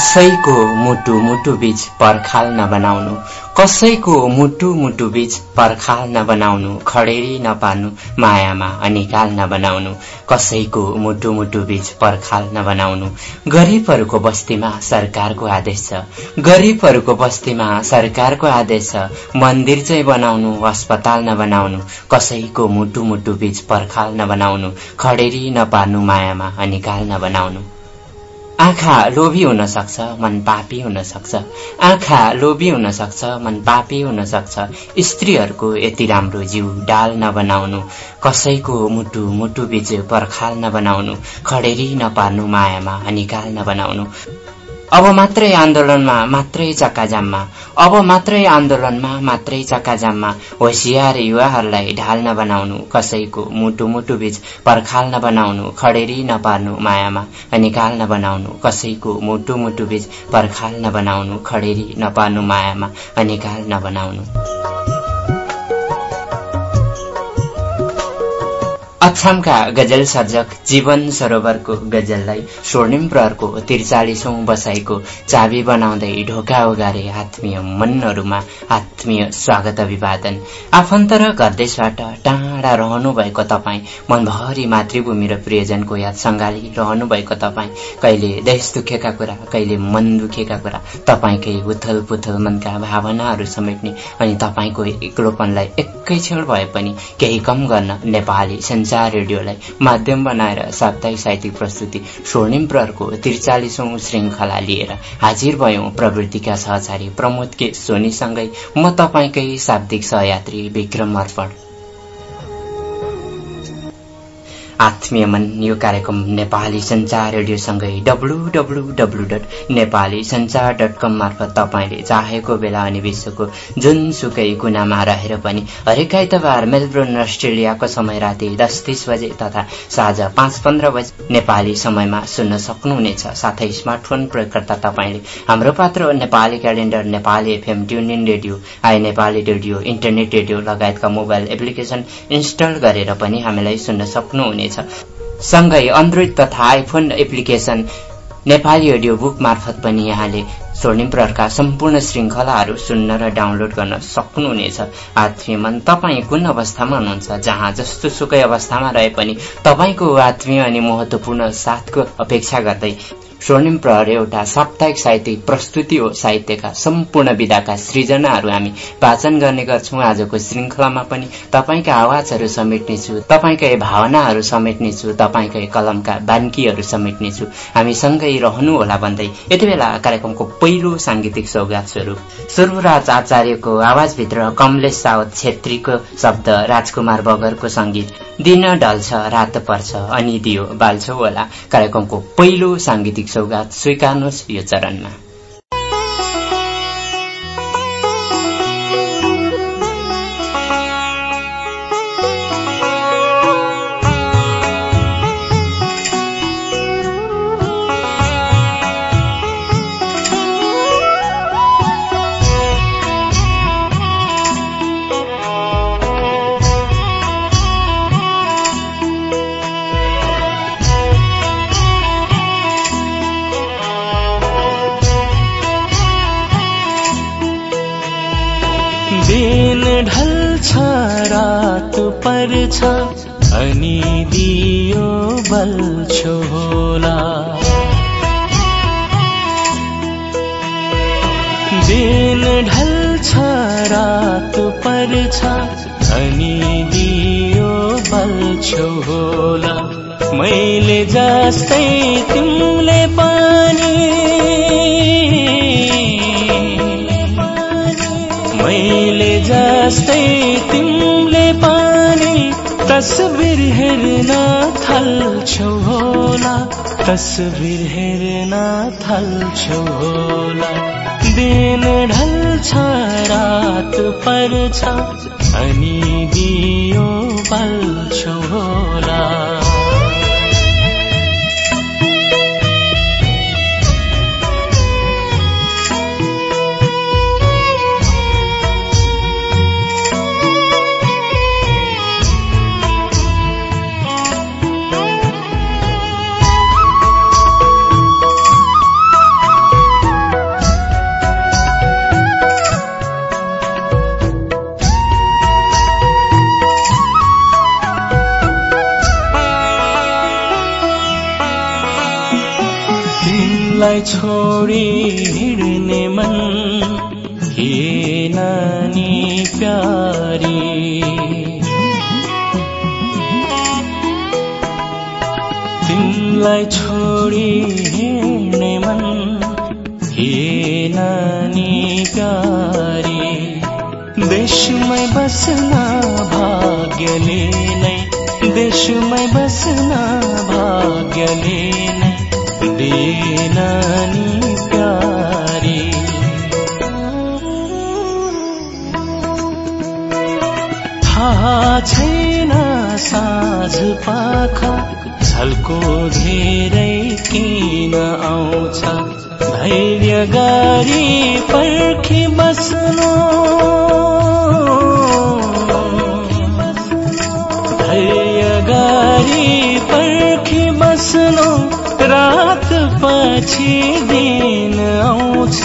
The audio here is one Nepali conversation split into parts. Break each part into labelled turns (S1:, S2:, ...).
S1: कसैको मुटु मुटु बीच पर्खाल नबनाउनु। कसैको मुटु मुटु बीच पर्खाल नबनाउनु। खडेरी नपार्नु मायामा अनिकाल नबनाउनु। कसैको मुटु मुटु बीच पर्खाल नबनाउनु। गरिबहरूको बस्तीमा सरकारको आदेश छ। गरिबहरूको बस्तीमा सरकारको आदेश छ। मन्दिर चाहिँ बनाउनु अस्पताल नबनाउनु। कसैको मुटु मुटु बीच पर्खाल नबनाउनु। खडेरी नपार्नु मायामा अनिकाल नबनाउनु। आँखा लोभी हुन सक्छ मन पापी हुन सक्छ आँखा लोभी हुन सक्छ मन पापी हुन सक्छ स्त्रीहरूको यति राम्रो जिउ डाल नबनाउनु कसैको मुटु मुटु बिच पर्खाल नबनाउनु खडेरी नपार्नु मायामा निकाल नबनाउनु अब मात्रै आन्दोलनमा मात्रै चक्काजाममा अब मात्रै आन्दोलनमा मात्रै चक्काजाममा होसियार युवाहरूलाई ढाल नबनाउनु कसैको मुटु मुटु बीच पर्खाल नबनाउनु खडेरी नपार्नु मायामा निकाल नबनाउनु कसैको मुटु मुटु बीच पर्खाल नबनाउनु खडेरी नपार्नु मायामा निकाल नबनाउनु। अछामका गजल सर्जक जीवन सरोवरको गजललाई स्वर्णिम प्रहरको त्रिचालिसौं बसाईको चाबी बनाउँदै ढोका उगारे आत्मीय मनहरूमा आत्मीय स्वागत अभिवादन। आफन्त र घरदेशबाट टाढा रहनु भएको तपाईँ। मनभरि मातृभूमि र प्रियजनको याद सङ्गाली रहनु भएको तपाईँ। कहिले देश दुखेका कुरा कहिले मन दुखेका कुरा। तपाईँकै उथल पुथल मनका भावनाहरू समेट्ने अनि तपाईँको एक्लोपनलाई एकै छेड भए पनि केही कम गर्न नेपाली संचार रेडियोलाई माध्यम बनाएर साप्ताहिक साहित्यिक प्रस्तुति स्वर्णिम प्रहरको त्रिचालिसौं श्रृङ्खला लिएर हाजिर भयौं प्रवृत्तिका सहचारी प्रमोद के सोनीसँगै म तपाईँकै शाब्दिक सहयात्री विक्रम अर्पण। आत्मीय मन यो कार्यक्रम Nepali Sanchar रेडियोसँगै W W W dot Nepali Sanchar dot com मार्फत तपाईँले चाहेको बेला अनि विश्वको जुनसुकै कुनामा रहेर पनि हरेक आइतबार मेलबोर्न अस्ट्रेलियाको समय राति दस तीस बजे तथा साँझ पाँच पन्ध्र बजे नेपाली समयमा सुन्न सक्नुहुनेछ। साथै स्मार्टफोन प्रयोगकर्ता तपाईँले Hamro Patro Nepali calendar Nepali FM TuneIn radio I Nepali radio internet radio लगायतका मोबाइल एप्लिकेशन इन्स्टल गरेर पनि हामीलाई सुन्न सक्नुहुनेछ। हुनेछ सँगै एन्ड्रोइड तथा iPhone application Nepali audio book मार्फत पनि यहाँले स्वर्णिम प्रहरका सम्पूर्ण श्रृङ्खलाहरू सुन्न र डाउनलोड गर्न सक्नुहुनेछ। आत्मीय मन तपाईँ कुन अवस्थामा हुनुहुन्छ? जहाँ जस्तो सुकै अवस्थामा रहे पनि तपाईँको आत्मीय अनि महत्वपूर्ण साथको अपेक्षा गर्दै स्वर्णिम प्रहर एउटा साप्ताहिक साहित्यिक प्रस्तुति हो। साहित्यका सम्पूर्ण विधाका सृजनाहरू हामी वाचन गर्ने गर्छौं। आजको श्रृङ्खलामा पनि तपाईँका आवाजहरू समेट्नेछु तपाईँकै भावनाहरू समेट्नेछु तपाईँकै कलमका बान्कीहरू समेट्नेछु हामी सँगै रहनुहोला भन्दै यति बेला कार्यक्रमको पहिलो सांगीतिक सौगात स्वरूप। सुर्वराज आचार्यको आवाजभित्र कमलेश सावत छेत्रीको शब्द राजकुमार बगरको संगीत दिन ढल्छ रात पर्छ अनि दियो बाल्छौ होला। कार्यक्रमको पहिलो सांगीतिक सौगात स्वीकार्नुहोस् यो चरणमा।
S2: छ अनि दियो बल्छो होला दिन ढल्छ रात पर्छ अनि दियो बल्छो होला मैले जस्तै तिमीले पनि तस्बिर हेर्न थाल्छौ होला। तस्बिर हेर्न थाल्छौ होला। दिन ढल्छ रात पर्छ। अनि दियो बल्छौ होला। तिमलाई छोडी हिँड्ने मन हे नानी प्यारी। तिमलाई छोडी हिँड्ने मन हे नानी प्यारी। देशमै बस्न भाग्यले नै देशमै बस्न भाग्यले नै नानी प्यारी। थाहा छैन साँझ पाखा छलको धेरै किन आउँछ? धैर्य गरी पर्खी बस्नु। दिन आउँछ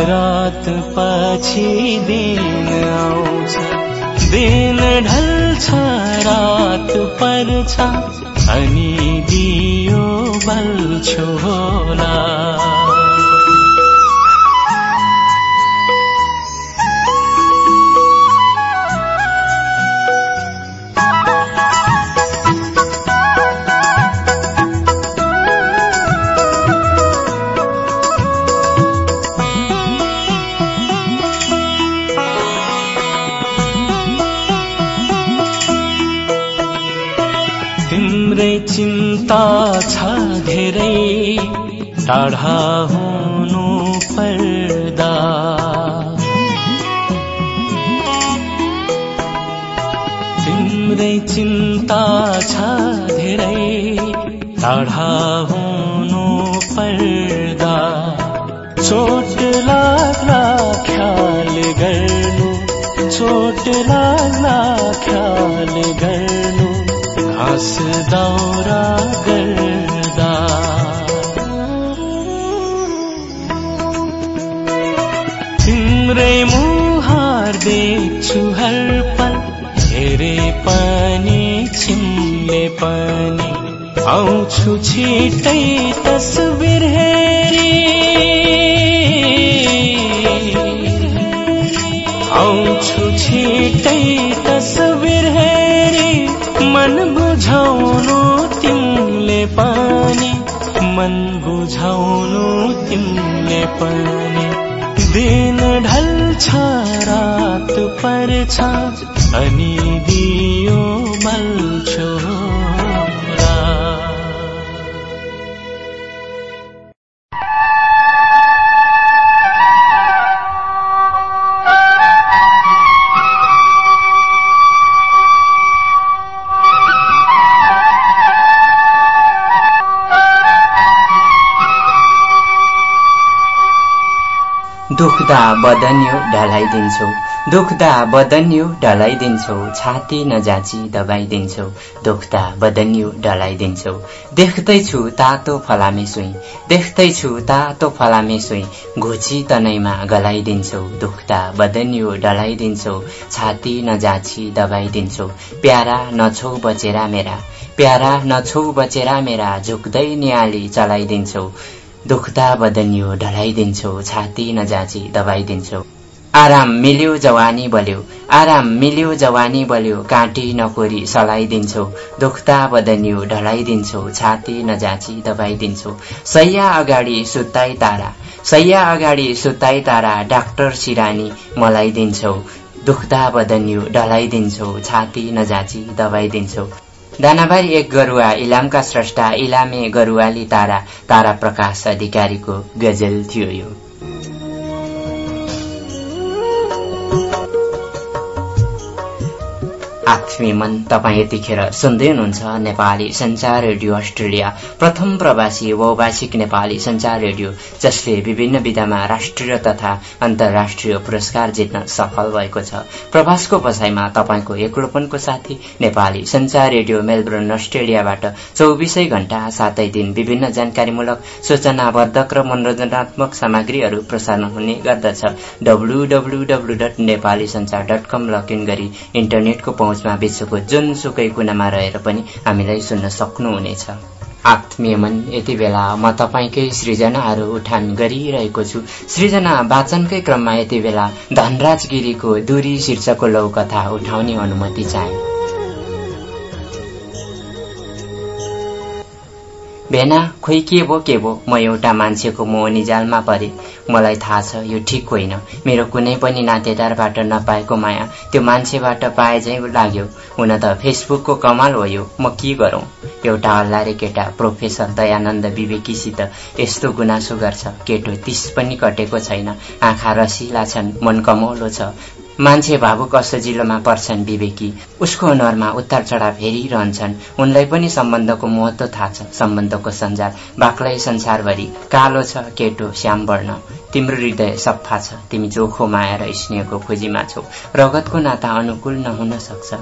S2: रात पछि दिन आउँछ। दिन ढल्छ रात पर्छ अनि दियो बल्छो चिन्ता छ धेरै टाढा हुनु पर्दा। तिम्रै चिन्ता छ धेरै टाढा हुनु पर्दा। चोट लाग्ला ख्याल गर्नु चोट लाग्ला ख्याल गर्नु। घाँस दाउरा गर्दा तिम्रै मुहार देख्छु हर पल हेरे पनि छिम्ले पनि। आउँछु छिटै तस्बिर हेरी। आउँछु छिटै बुझाउनु तिमीले पानी। दिन ढल्छ रात पर्छ अनि दियो मल्छो।
S1: ढलाइदिन्छौ। दुख्दा बदन्यो ढलाइदिन्छौ। छाती नजाची दबाइदिन्छौ। दुख्दा बदन्यो ढलाइदिन्छौ। देख्दैछु तातो फलामे सुई। देख्दैछु तातो फलामे सुई। घुची तनैमा गलाइदिन्छौ। दुख्दा बदन्यो ढलाइदिन्छौ। छाती नजाची दबाइदिन्छौ। प्यारा नछौ बचेरा मेरा। प्यारा नछौ बचेरा मेरा। झुक्दै नियाली चलाइदिन्छौ। दुख्दा बदनियो ढलाइदिन्छौ। छाती नजाची दबाइदिन्छौ। आराम मिल्यो जवानी बल्यो। आराम मिल्यो जवानी बल्यो। काँटी नकोरी सलाइदिन्छौ। दुख्दा बदनियो ढलाइदिन्छौ। छाती नजाची दबाइदिन्छौ। सैया अगाडि सुत्ताई तारा। सैया अगाडि सुत्ताई तारा डाक्टर सिरानी मलाई दिन्छौ। दुख्दा बदनियो ढलाइदिन्छौ। छाती नजाची दबाइदिन्छौ। दानाबारी एक गरुवा इलामका स्रष्टा इलामे गरुवाली तारा। तारा प्रकाश अधिकारीको गजल थियो यो। आत्मीय मन तपाईँ यतिखेर सुन्दै हुनुहुन्छ नेपाली संचार रेडियो अस्ट्रेलिया। प्रथम प्रवासी बहुभाषिक नेपाली संचार रेडियो जसले विभिन्न विधामा राष्ट्रिय तथा अन्तर्राष्ट्रिय पुरस्कार जित्न सफल भएको छ। प्रवासको बसाईमा तपाईँको एक्लोपनको साथी नेपाली संचार रेडियो मेलबोर्न अस्ट्रेलियाबाट चौबिसै घण्टा सातै दिन विभिन्न जानकारीमूलक सूचनावर्धक र मनोरञ्जनात्मक सामग्रीहरू प्रसारण हुने गर्दछ। डब्लूडब्लूडब्लू dot Nepali Sanchar dot com login गरी इन्टरनेटको पहुँचमा विश्वको जुनसुकै कुनामा रहेर पनि हामीलाई सुन्न सक्नुहुनेछ। आत्मीय मन यति बेला म तपाईँकै सृजनाहरू उठान गरिरहेको छु। सृजना वाचनकै क्रममा यति बेला धनराज गिरीको दूरी शीर्षकको लौ कथा उठाउने अनुमति चाहे। भेना खोइ के भो के भो म एउटा मान्छेको मोहनी जालमा परे। मलाई थाहा छ यो ठिक होइन। मेरो कुनै पनि नातेदारबाट नपाएको माया त्यो मान्छेबाट पाए झै लाग्यो। हुन त फेसबुकको कमाल हो यो। म के गरौँ? एउटा हल्लारे केटा प्रोफेसर दयानन्द विवेकीसित यस्तो गुनासो गर्छ। केटो तिस पनि कटेको छैन। आँखा रसिला छन् मन कमौलो छ। मान्छे भावुक सजिलोमा पर्छन् विवेकी? उसको अनुहारमा उत्तर चढाव हेरिरहन्छन्। उनलाई पनि सम्बन्धको महत्व थाहा छ सम्बन्धको सञ्जाल। बाक्लै संसारभरि कालो छ केटो श्याम वर्ण। तिम्रो हृदय सफा छ तिमी चोखो माया र स्नेहको खोजीमा छौ। रगतको नाता अनुकूल नहुन सक्छ।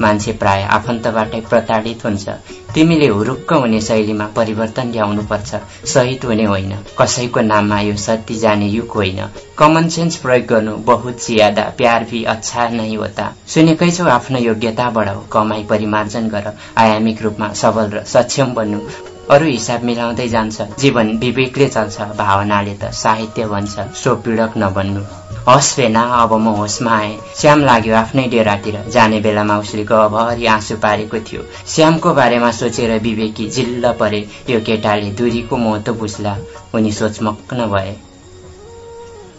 S1: मान्छे प्राय आफन्तबाटै प्रताडित हुन्छ। तिमीले हुरुक्क हुने शैलीमा परिवर्तन ल्याउनुपर्छ। सहित हुने होइन। कसैको नाममा यो सत्य जाने युग होइन। कमन सेन्स प्रयोग गर्नु बहुत ज्यादा प्यार भी अच्छा नै होता। सुनेकै छौ आफ्नो योग्यता बढाऊ कमाई परिमार्जन गर। आयामिक रूपमा सबल र सक्षम बन्नु। अरू हिसाब मिलाउँदै जान्छ। जीवन विवेकले चल्छ। भावनाले त साहित्य भन्छ सो पीडक नबन्नु। हस् भेना अब म होसमा आएँ श्याम लाग्यो आफ्नै डेरातिर। जाने बेलामा उसले गभरि आँसु पारेको थियो। श्यामको बारेमा सोचेर विवेकी जिल्ल परे यो केटाले दूरीको महत्व बुझ्ला। उनी सोचमग्न भए।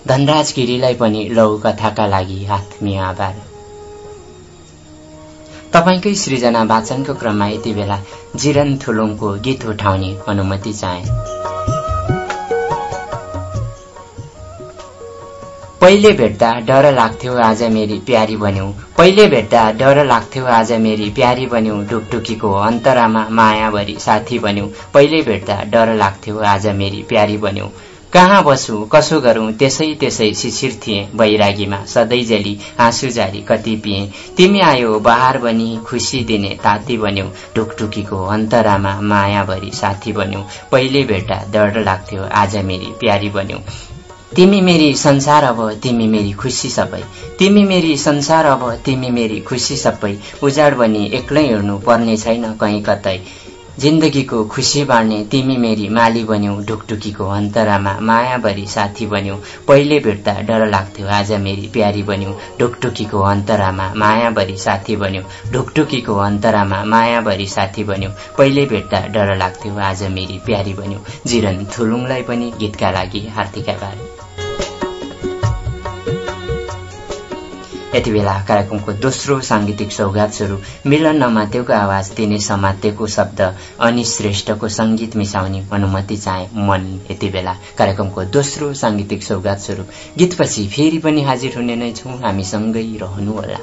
S1: धनराज गिरीलाई पनि लौ कथाका लागि आत्मीय आभार। तपाईँकै सृजना वाचनको क्रममा यति बेला जिरन थुलुङको गीत उठाउने अनुमति चाहे। पहिले भेट्दा डर लाग्थ्यो आज मेरी प्यारी बन्यौ। पहिले भेट्दा डर लाग्थ्यो आज मेरी प्यारी बन्यौ। ढुकढुकीको अन्तरामा मायाभरि साथी बन्यौ। पहिले भेट्दा डर लाग्थ्यो आज मेरी प्यारी बन्यौ। कहाँ बसु कसो गरौं? त्यसै त्यसै शिशिर थिए बैरागीमा। सधैँ जेली आँसु जारी कति पिए। तिमी आयो बहार बनी खुसी दिने ताती बन्यौ। ढुकढुकीको अन्तरामा मायाभरि साथी बन्यौ। पहिले भेट्दा डर लाग्थ्यो आज मेरी प्यारी बन्यौ। तिमी मेरी संसार अब तिमी मेरी खुसी सबै। तिमी मेरी संसार अब तिमी मेरी खुसी सबै। उजाड बनी एक्लै हिँड्नु पर्ने छैन कहीँ कतै। जिन्दगीको खुसी बाँड्ने तिमी मेरी माली बन्यौ ढुकढुकीको अन्तरामा मायाभरि साथी बन्यौ। पहिले भेट्दा डर लाग्थ्यो आज मेरी प्यारी बन्यौ ढुकढुकीको अन्तरामा मायाभरि साथी बन्यौ। ढुकढुकीको अन्तरामा मायाभरि साथी बन्यौ। पहिले भेट्दा डर लाग्थ्यो आज मेरी प्यारी बन्यौ। जिरन थुलुङलाई पनि गीतका लागि हार्दिक आभार। यति बेला कार्यक्रमको दोस्रो साङ्गीतिक सौगात स्वरूप मिलन नमातेको आवाज दिने समातेको शब्द अनि श्रेष्ठको संगीत मिसाउने अनुमति चाहे मन यति बेला कार्यक्रमको दोस्रो साङ्गीतिक सौगात स्वरूप गीतपछि फेरि पनि हाजिर हुने नै छौँ। हामीसँगै रहनुहोला।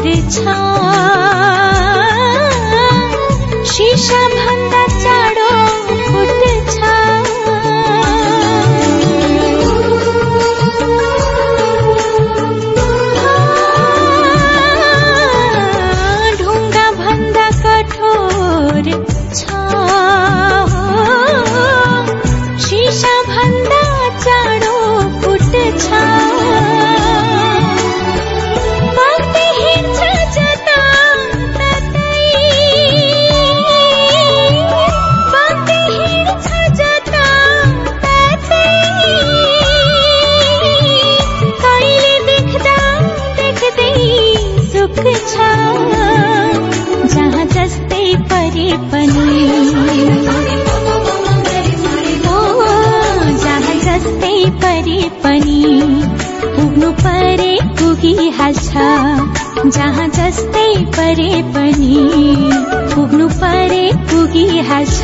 S3: 的草 पुगिहाल्छ जहाँ जस्तै परे पनि पुग्नु परे पुगिहाल्छ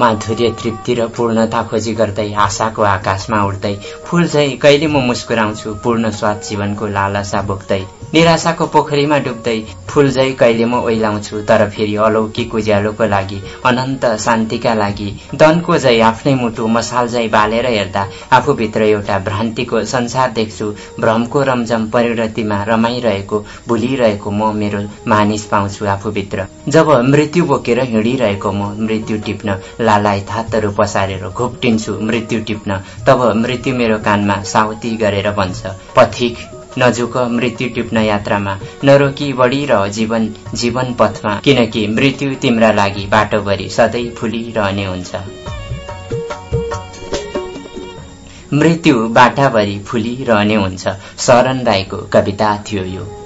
S1: माधुर्य तृप्ति र पूर्णता खोजी गर्दै आशाको आकाशमा उड्दै फूल झै कहिले म मुस्कुराउँछु पूर्ण स्वाद जीवनको लालसा बोक्दै निराशाको पोखरीमा डुब्दै फूल झै कहिले म ओइलाउँछु तर फेरि अलौकिक उज्यालोको लागि अनन्त शान्तिका लागि दनको झै आफ्नै मुटु मसाल झै बालेर हेर्दा आफूभित्र एउटा भ्रान्तिको संसार देख्छु भ्रमको रमझम परिणतिमा रमाइरहेको भुलिरहेको म मेरो मानिस पाउँछु आफूभित्र। जब मृत्यु बोकेर हिँडिरहेको म मृत्यु टिप्न लालाई थातहरू पसारेर घोप्टिन्छु मृत्यु टिप्न तब मृत्यु मेरो कानमा साउती गरेर भन्छ पथिक नजुक मृत्यु टिप्न यात्रामा। नरोकी बढी र जीवन जीवन पथमा। किनकि मृत्यु तिम्रा लागि बाटोभरि सधैँ फुलिरहने हुन्छ। मृत्यु बाटाभरि फुलिरहने हुन्छ। शरण राईको कविता थियो यो।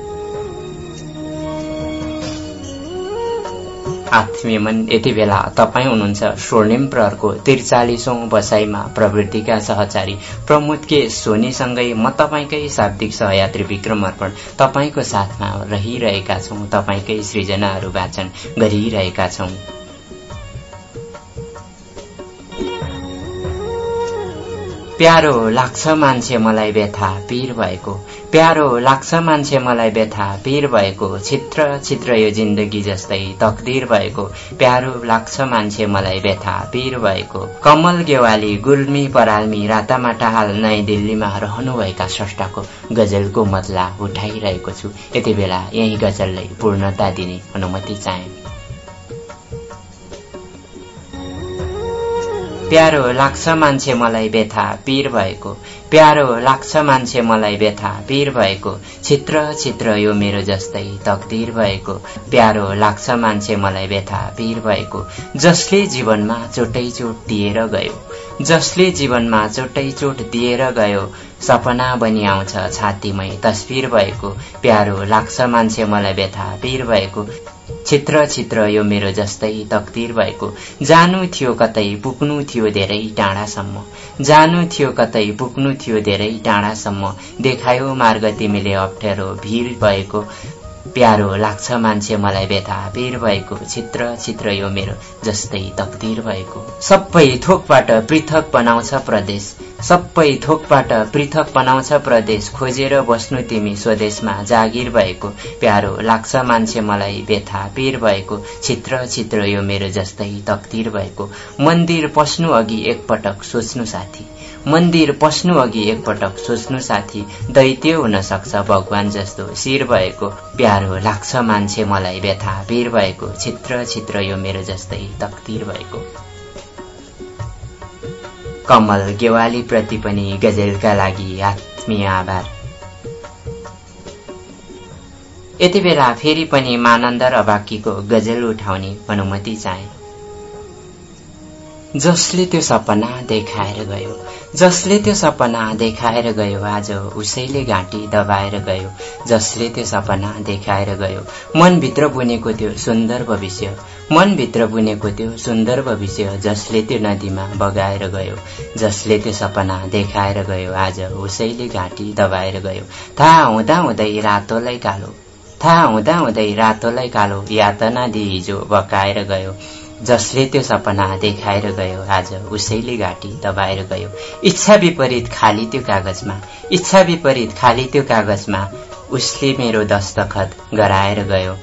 S1: आत्मीय मन यति बेला तपाईँ हुनुहुन्छ स्वर्णिम प्रहरको त्रिचालिसौं बसाइमा प्रवृत्तिका सहचारी प्रमोद के सोनीसँगै म तपाईँकै शाब्दिक सहयात्री विक्रम अर्पण। तपाईँको साथमा रहिरहेका छौँ तपाईँकै सृजनाहरू वाचन गरिरहेका छौँ। प्यारो लाग्छ मान्छे मलाई व्यथा पीर भएको। प्यारो लाग्छ मान्छे मलाई व्यथा पीर भएको। छित्र छित्र यो जिन्दगी जस्तै तकदिर भएको। प्यारो लाग्छ मान्छे मलाई व्यथा पीर भएको। कमल गेवाली गुल्मी पराल्मी रातामाटा हाल नयाँ दिल्लीमा रहनुभएका स्रष्टाको गजलको मतला उठाइरहेको छु। यति बेला यही गजललाई पूर्णता दिने अनुमति चाहे। प्यारो लाग्छ मान्छे मलाई व्यथा पीर भएको। प्यारो लाग्छ मान्छे मलाई व्यथा पीर भएको। छित्र छित्र यो मेरो जस्तै तकदिर भएको। प्यारो लाग्छ मान्छे मलाई व्यथा पीर भएको। जसले जीवनमा चोटै चोट दिएर गयो। जसले जीवनमा चोटै चोट दिएर गयो। सपना बनि आउँछ छातीमै तस्विर भएको। प्यारो लाग्छ मान्छे मलाई व्यथा पीर भएको। छित्र छित्र यो मेरो जस्तै तकदिर भएको। जानु थियो कतै पुग्नु थियो धेरै टाढासम्म। जानु थियो कतै पुग्नु थियो धेरै टाढासम्म। देखायो मार्ग तिमीले अप्ठ्यारो भिर भएको। प्यारो लाग्छ मान्छे मलाई व्यथा बेर भएको चित्र चित्र यो मेरो जस्तै तकदिर भएको। सबै थोकबाट पृथक बनाउँछ प्रदेश सबै थोकबाट पृथक बनाउँछ प्रदेश खोजेर बस्नु तिमी स्वदेशमा जागिर भएको। प्यारो लाग्छ मान्छे मलाई व्यथा पेर भएको चित्र चित्र यो मेरो जस्तै तकदिर भएको। मन्दिर पस्नु अघि एकपटक सोच्नु साथी। मन्दिर पस्नु अघि एकपटक सोच्नु साथी दैत्य हुन सक्छ भगवान जस्तो। शिर भएको प्यारो लाग्छ मान्छे मलाई व्यथा। वीर भएको छित्र छित्र यो मेरो जस्तै तकदिर भएको। कमल गेवाली प्रति पनि गजेलका लागि आत्मीय आभार। यति बेला फेरि पनि मानन्द र बाँकीको गजल उठाउने अनुमति चाहे। जसले त्यो सपना देखाएर गयो जसले त्यो सपना देखाएर गयो आज उसैले घाँटी दबाएर गयो जसले त्यो सपना देखाएर गयो। मनभित्र बुनेको त्यो सुन्दर भविष्य मनभित्र बुनेको त्यो सुन्दर भविष्य जसले त्यो नदीमा बगाएर गयो जसले त्यो सपना देखाएर गयो आज उसैले घाँटी दबाएर गयो। थाहा हुँदा हुँदै रातोलाई कालो थाहा हुँदा हुँदै रातोलाई कालो यातना दिई हिजो बकाएर गयो। जसले त्यो सपना देखाएर गयो आज उसैले घाँटी दबाएर गयो। इच्छा विपरीत खाली त्यो कागजमा इच्छा विपरीत खाली त्यो कागजमा उसले मेरो दस्तखत गराएर गयो।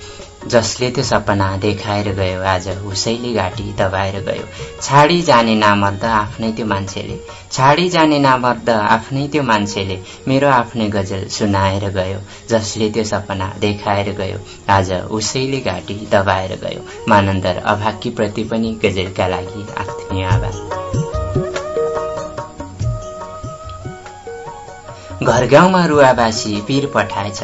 S1: जसले त्यो सपना देखाएर गयो। आज उसैले घाँटी दबाएर गयो। छाडी जाने नामर्द आफ्नै त्यो मान्छेले। छाडी जाने नामर्द आफ्नै त्यो मान्छेले मेरो आफ्नै गजल सुनाएर गयो। जसले त्यो सपना देखाएर गयो। आज उसैले घाँटी दबाएर गयो। मानन्दर प्रति पनि गजलका लागि आत्मीय आभार। घर गाउँमा रुवाबासी पीर पठाएछ।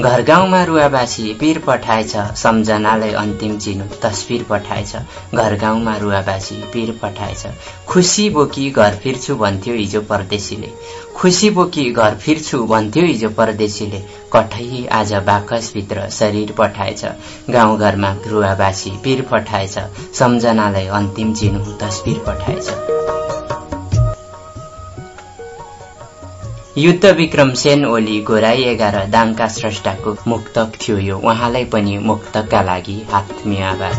S1: घर गाउँमा रुवाबासी पीर पठाएछ सम्झनालाई अन्तिम चिनो तस्विर पठाएछ। घर गाउँमा रुवाबासी पीर पठाएछ। खुसी बोकी घर फिर्छु भन्थ्यो हिजो परदेशीले। खुसी बोकी घर फिर्छु भन्थ्यो हिजो परदेशीले। कठै आज बाकसभित्र शरीर पठाएछ। गाउँघरमा रुवाबासी पीर पठाएछ। सम्झनालाई अन्तिम चिनो तस्विर पठाएछ। युद्ध विक्रम सेन ओली गोराई एघार दाङका स्रष्टाको मुक्तक थियो यो। उहाँलाई पनि मुक्तकका लागि आत्मीय आभार।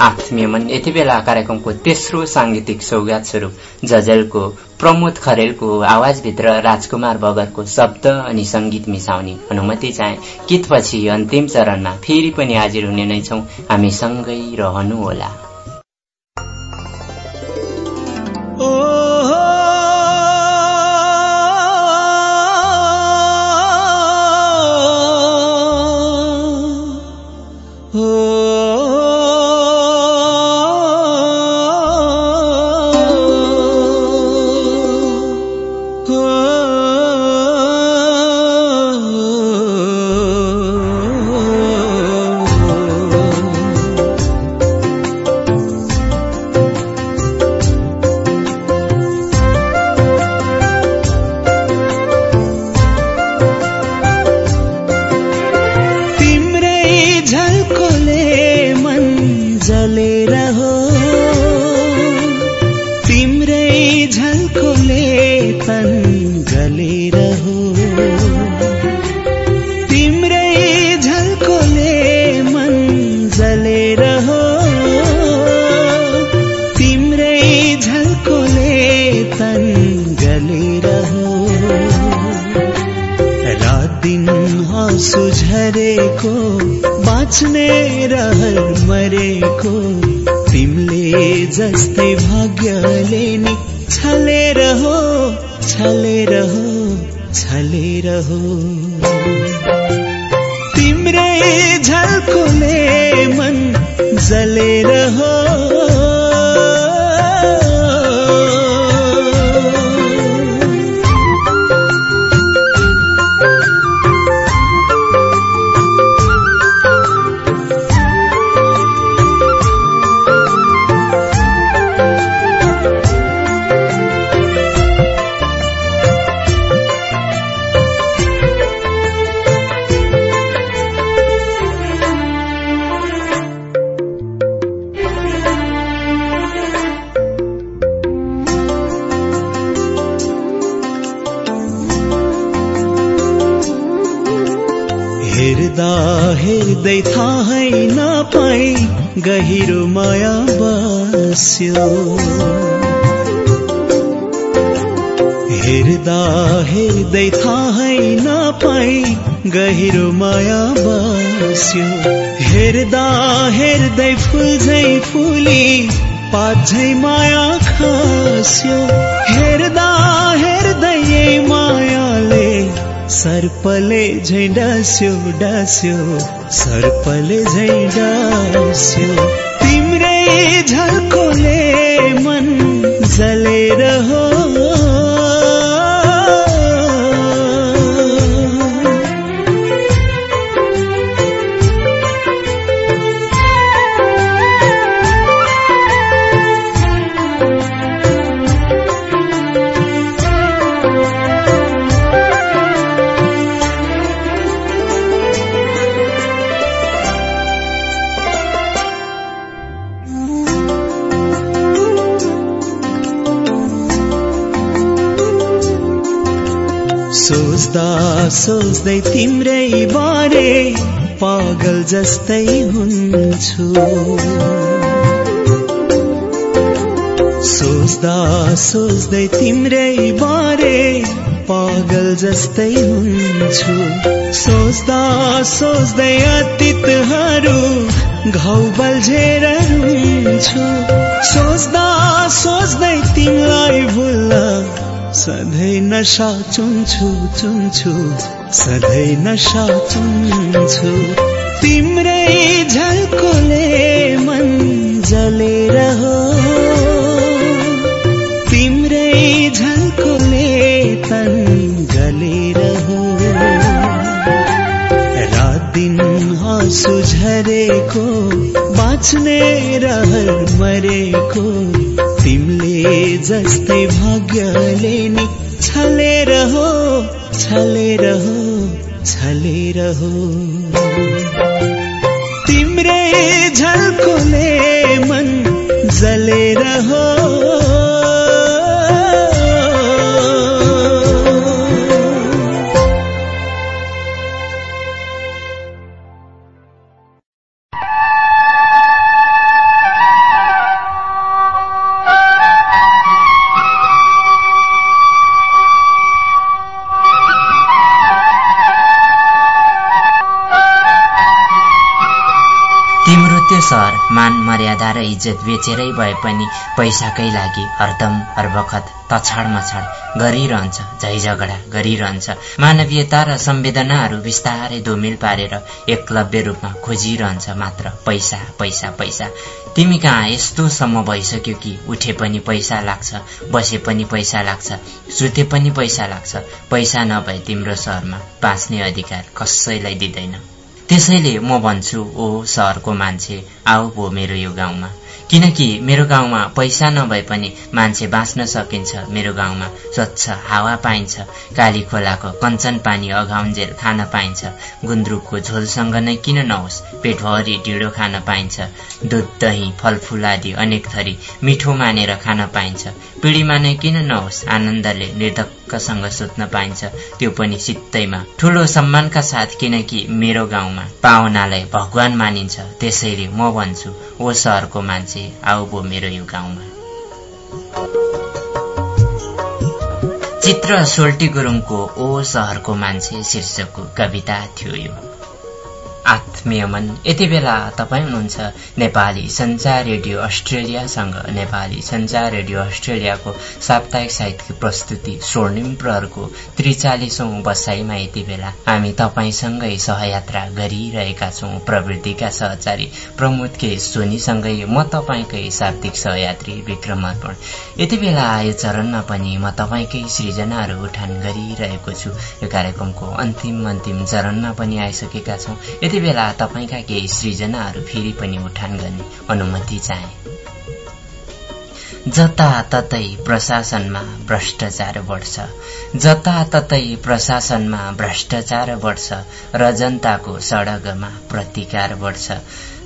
S1: आत्मीय मन। यति बेला कार्यक्रमको तेस्रो सांगीतिक सौगात स्वरूप जजलको प्रमोद खरेलको आवाजभित्र राजकुमार बगरको शब्द अनि संगीत मिसाउने अनुमति चाहे। कितपछि अन्तिम चरणमा फेरि पनि हाजिर हुने नै छौं। हामी सँगै रहनुहोला
S4: हेर्दा हेर्दै थाहै नपाई गहिरो माया बस्यो। हेर्दा हेर्दै थाहै नपाई गहिरो माया बस्यो। हेर्दा हेर्दै फुल झै फुली पात झै माया खस्यो। हेर्दा हेर्दै मायाले सर्पले झै डस्यो डस्यो। सर्पले झै डस्यो। तिम्रै झल्कोले मन जलेर हो सोच्दा तिम्रै बारे पागल जस्तै हुन्छु। सोच्दा सोच्दै तिम्रै बारे पागल जस्तै हुन्छु। सोच्दा सोच्दै अतीतहरू घाउ बल्झेर रुन्छु। सोच्दा सोच्दै तिमीलाई भुल्न सधैँ नशा चुन्छु चुन्छु सधैँ नशा चुन्छु। तिम्रै झल्कोले मन जलेर हो। तिम्रै झल्कोले तन जलेर हो। रात दिन हाँसु झरेको बाँच्ने रहर मरेको तिमीले जस्तै भाग्यले नि छलेर हो छलेर हो छलेर हो। तिम्रै झल्कोले मन जलेर हो
S1: त्यो सहर मान मर्यादा र इज्जत बेचेरै भए पनि पैसाकै लागि हरदम हर बखत तछाड मछाड गरिरहन्छ झै झगडा गरिरहन्छ। मानवीयता र संवेदनाहरू बिस्तारै धुमिल पारेर एकलव्य रूपमा खोजिरहन्छ मात्र पैसा पैसा पैसा। तिमी कहाँ यस्तोसम्म भइसक्यो कि उठे पनि पैसा लाग्छ बसे पनि पैसा लाग्छ सुते पनि पैसा लाग्छ। पैसा नभए तिम्रो सहरमा बाँच्ने अधिकार कसैलाई दिँदैन। त्यसैले म भन्छु ओ सहरको मान्छे आऊ भो मेरो यो गाउँमा। किनकि मेरो गाउँमा पैसा नभए पनि मान्छे बाँच्न सकिन्छ। मेरो गाउँमा स्वच्छ हावा पाइन्छ काली खोलाको कञ्चन पानी अघाउन्जेल खान पाइन्छ गुन्द्रुकको झोलसँग नै किन नहोस् पेटभरि ढिँडो खान पाइन्छ दुध दही फलफुल आदि अनेक थरी मिठो मानेर खान पाइन्छ। पिँढीमा नै किन नहोस् आनन्दले निर्धक्कसँग सुत्न पाइन्छ। त्यो पनि सित्तैमा। ठूलो सम्मानका साथ किनकि मेरो गाउँमा पाहुनालाई भगवान मानिन्छ। त्यसैले म भन्छु ओ सहरको मान्छे आऊ भो मेरो यो गाउँमा। चित्र सोल्टी गुरुङको ओ सहरको मान्छे शीर्षकको कविता थियो यो। आत्मीय मन यति बेला तपाईँ हुनुहुन्छ नेपाली संचार रेडियो अस्ट्रेलियासँग। नेपाली संचार रेडियो अस्ट्रेलियाको साप्ताहिक साहित्यिक प्रस्तुति स्वर्णिम प्रहरको त्रिचालिसौं बसाईमा यति बेला हामी तपाईँसँगै सहयात्रा गरिरहेका छौं। प्रवृत्तिका सहचारी प्रमोद के सोनीसँगै म तपाईँकै शाब्दिक सहयात्री विक्रम अर्पण। यति बेला यो चरणमा पनि म तपाईँकै सृजनाहरू उठान गरिरहेको छु। यो कार्यक्रमको अन्तिम अन्तिम चरणमा पनि आइसकेका छौं। यति बेला तपाईँका केही सृजनाहरू फेरि पनि उठान गर्ने अनुमति चाहे। जताततै प्रशासनमा भ्रष्टाचार बढ्छ। जताततै प्रशासनमा भ्रष्टाचार बढ्छ र जनताको सडकमा प्रतिकार बढ्छ।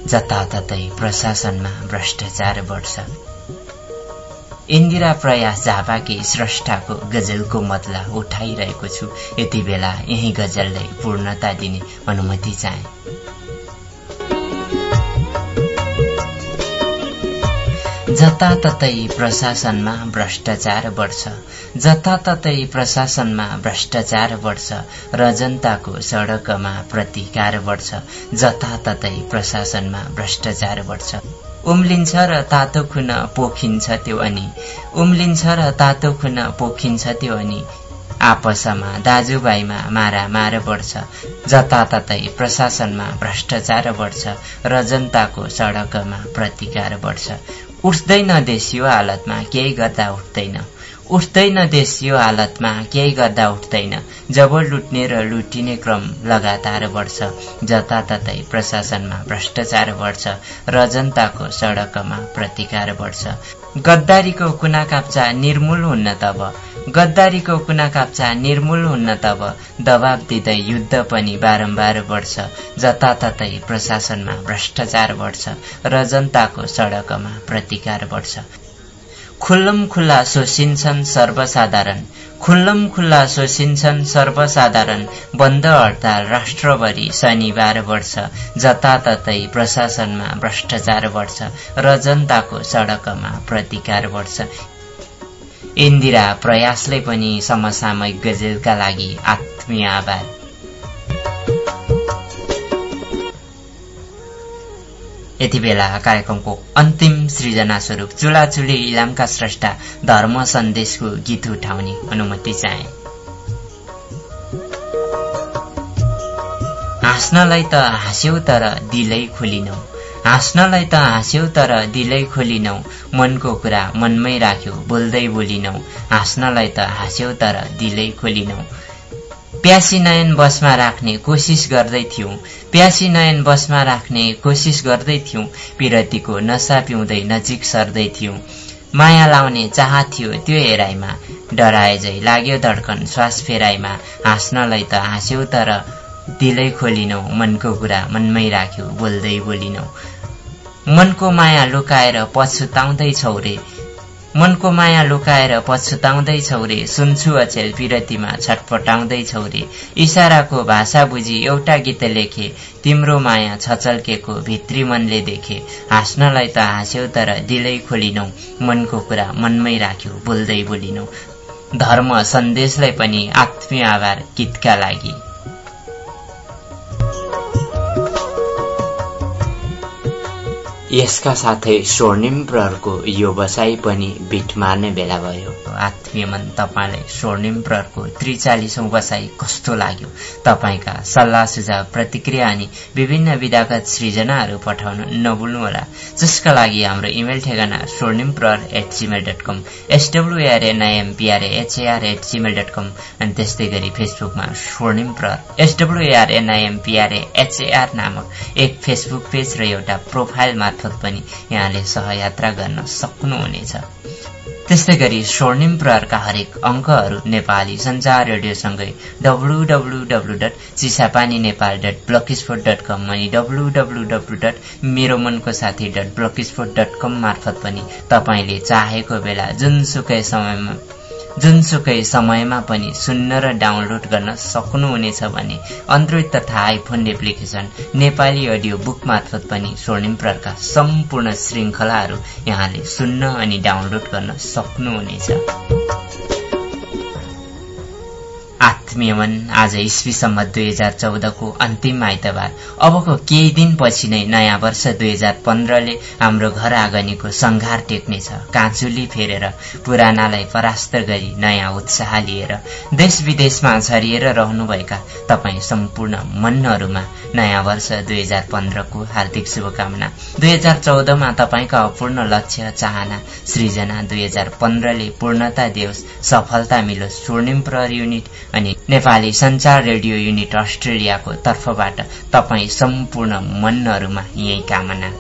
S1: जताततै प्रशासनमा भ्रष्टाचार बढ्छ। इन्दिरा प्रयास झापाकी स्रष्टाको गजलको मतला उठाइरहेको छु। यति बेला यही गजललाई पूर्णता दिने अनुमति चाहे। जताततै प्रशासनमा भ्रष्टाचार बढ्छ। जताततै प्रशासनमा भ्रष्टाचार बढ्छ र जनताको सड़कमा प्रतिकार बढ्छ। जताततै प्रशासनमा भ्रष्टाचार बढ्छ। उम्लिन्छ र तातो खुन पोखिन्छ त्यो अनि। उम्लिन्छ र तातो खुन पोखिन्छ त्यो अनि। आपसमा दाजुभाइमा मारा मार बढ्छ। जताततै प्रशासनमा भ्रष्टाचार बढ्छ र जनताको सड़कमा प्रतिकार बढ्छ। उठ्दैन देश यो हालतमा केही गर्दा उठ्दैन। उठ्दैन देश यो हालतमा केही गर्दा उठ्दैन। जब लुट्ने र लुटिने क्रम लगातार बढ्छ जताततै प्रशासनमा भ्रष्टाचार बढ्छ र जनताको सड़कमा प्रतिकार बढ्छ। गद्दारीको कुना काप्चा निर्मूल हुन्न तब। गद्दारीको कुना काप्चा निर्मूल हुन्न तब। दबाब दिँदै युद्ध पनि बारम्बार बढ्छ। जताततै प्रशासनमा भ्रष्टाचार बढ्छ र जनताको सड़कमा प्रतिकार बढ्छ। खुल्लम खुल्ला शोषिन्छन् सर्वसाधारण। खुल्लम खुल्ला शोषिन्छन् सर्वसाधारण बन्द हडताल राष्ट्रभरि शनिबार बढ्छ जताततै प्रशासनमा भ्रष्टाचार बढ्छ र जनताको सड़कमा प्रतिकार बढ्छ इन्दिरा प्रयासले पनि समसामयिक गजलका लागि आत्मीय यति बेला कार्यक्रमको अन्तिम सृजना स्वरूप चुलाचुली इलामका स्रष्टा धर्म सन्देशको गीत उठाउने अनुमति चाहे। हाँस्नलाई त हाँस्यौ तर दिलै खोलिनौ। हाँस्नलाई त हाँस्यौ तर दिलै खोलिनौ। मनको कुरा मनमै राख्यो बोल्दै बोलिनौ। हाँस्नलाई त हाँस्यौ तर दिलै खोलिनौ। प्यासी नयन बसमा राख्ने कोसिस गर्दै थियौं। प्यासी नयन बसमा राख्ने कोसिस गर्दै थियौं। पिरतीको नसा पिउँदै नजिक सर्दै थियौं। माया लाउने चाह थियो त्यो हेराइमा। डराए झै लाग्यो धड्कन श्वास फेराइमा। हाँस्नलाई त हाँस्यौ तर दिलै खोलिनौ। मनको कुरा मनमै राख्यो बोल्दै बोलिनौ। मनको माया लुकाएर पछुताउँदैछौ रे। मनको माया लुकाएर पछुताउँदैछौ रे। सुन्छु अचेल पिरतीमा छटपटाउँदैछौ रे। इसाराको भाषा बुझी एउटा गीत लेखे। तिम्रो माया छचल्केको भित्री मनले देखे। हाँस्नलाई त हाँस्यौ तर दिलै खोलिनौ। मनको कुरा मनमै राख्यो बोल्दै बोलिनौ। धर्म सन्देशलाई पनि आत्मीय आभार गीतका लागि। यसका साथै स्वर्णिम प्रहरको यो बसाई पनि बिट मार्ने बेला भयो। आत्मीय मन तपाईँलाई स्वर्णिम प्रहरको त्रिचालिसौं बसाई कस्तो लाग्यो? तपाईँका सल्लाह सुझाव प्रतिक्रिया अनि विभिन्न विधागत सृजनाहरू पठाउन नभुल्नुहोला। जसका लागि हाम्रो इमेल ठेगाना स्वर्णिम प्रहर at Gmail dot com एसडब्लुएआरएनआइएमपिआरए एचएआर at Gmail dot com अनि त्यस्तै गरी फेसबुकमा स्वर्णिम प्रहर एसडब्लुएआरएनआइएमपिआरए एचएआर नामक एक फेसबुक पेज र एउटा प्रोफाइल मार्फत पनि यहाँले सहयात्रा गर्न सक्नुहुनेछ। त्यस्तै गरी स्वर्णिम प्रहरका हरेक अङ्कहरू Nepali Sanchar रेडियोसँगै W W W dot Chisapani Nepal dot blogspot dot com अनि डब्लु डब्लु डब्लु डट मेरो मनको साथी डट ब्लकिस्फोट डट कम मार्फत पनि तपाईँले चाहेको बेला जुनसुकै समयमा जुनसुकै समयमा पनि सुन्न र डाउनलोड गर्न सक्नुहुनेछ भने एन्ड्रोइड तथा iPhone application Nepali audio book मार्फत पनि स्वर्णिम प्रकारका सम्पूर्ण श्रृङ्खलाहरू यहाँले सुन्न अनि डाउनलोड गर्न सक्नुहुनेछ।
S5: आत्मीय मन आज इस्वीसम्म दुई हजार चौधको अन्तिम आइतबार। अबको केही दिनपछि नै नयाँ वर्ष दुई हजार पन्ध्रले हाम्रो घर आँगनीको सङ्घार टेक्नेछ। काँचुली फेरेर पुरानालाई परास्त गरी नयाँ उत्साह लिएर देश विदेशमा छरिएर रहनुभएका तपाईँ सम्पूर्ण मनहरूमा नयाँ वर्ष दुई हजार पन्ध्रको हार्दिक शुभकामना। दुई हजार चौधमा तपाईँका अपूर्ण लक्ष्य चाहना सृजना दुई हजार पन्ध्रले पूर्णता दियोस् सफलता मिलोस् स्वर्णिम प्रहर युनिट अनि नेपाली संचार रेडियो युनिट अस्ट्रेलियाको तर्फबाट तपाईँ सम्पूर्ण मनहरूमा यही कामना।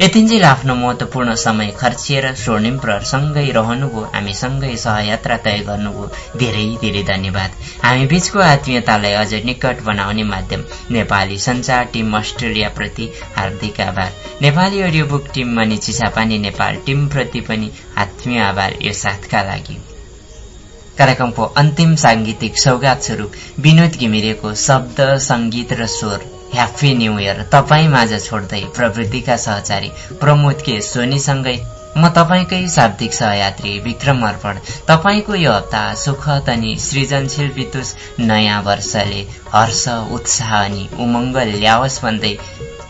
S5: यतिन्जेल आफ्नो महत्वपूर्ण समय खर्चिएर स्वर्णिम प्रहरसँगै रहनुभयो हामीसँगै सहयात्रा तय गर्नुभयो। धेरै धेरै धन्यवाद। हामी बीचको आत्मीयतालाई अझ निकट बनाउने माध्यम नेपाली संचार टिम अस्ट्रेलियाप्रति हार्दिक आभार। नेपाली अडियो बुक टिम अनि चिसापानी नेपाल टिमप्रति पनि आत्मीय आभार यो साथका लागि। कार्यक्रमको अन्तिम साङ्गीतिक सौगात स्वरूप विनोद घिमिरेको शब्द संगीत र स्वर। ह्याप्पी न्यू इयर तपाईँ माझ छोड्दै प्रवृत्तिका सहचारी प्रमोद के सोनीसँगै म तपाईँकै शाब्दिक सहयात्री विक्रम अर्पण। तपाईँको यो हप्ता सुखद अनि सृजनशील बितुस नयाँ वर्षले हर्ष उत्साह अनि उमङ्ग ल्याओस् भन्दै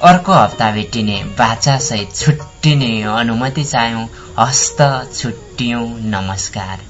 S5: अर्को हप्ता भेटिने बाचासहित छुट्टिने अनुमति चाह्यौं। हस्त छुट्टियौं। नमस्कार।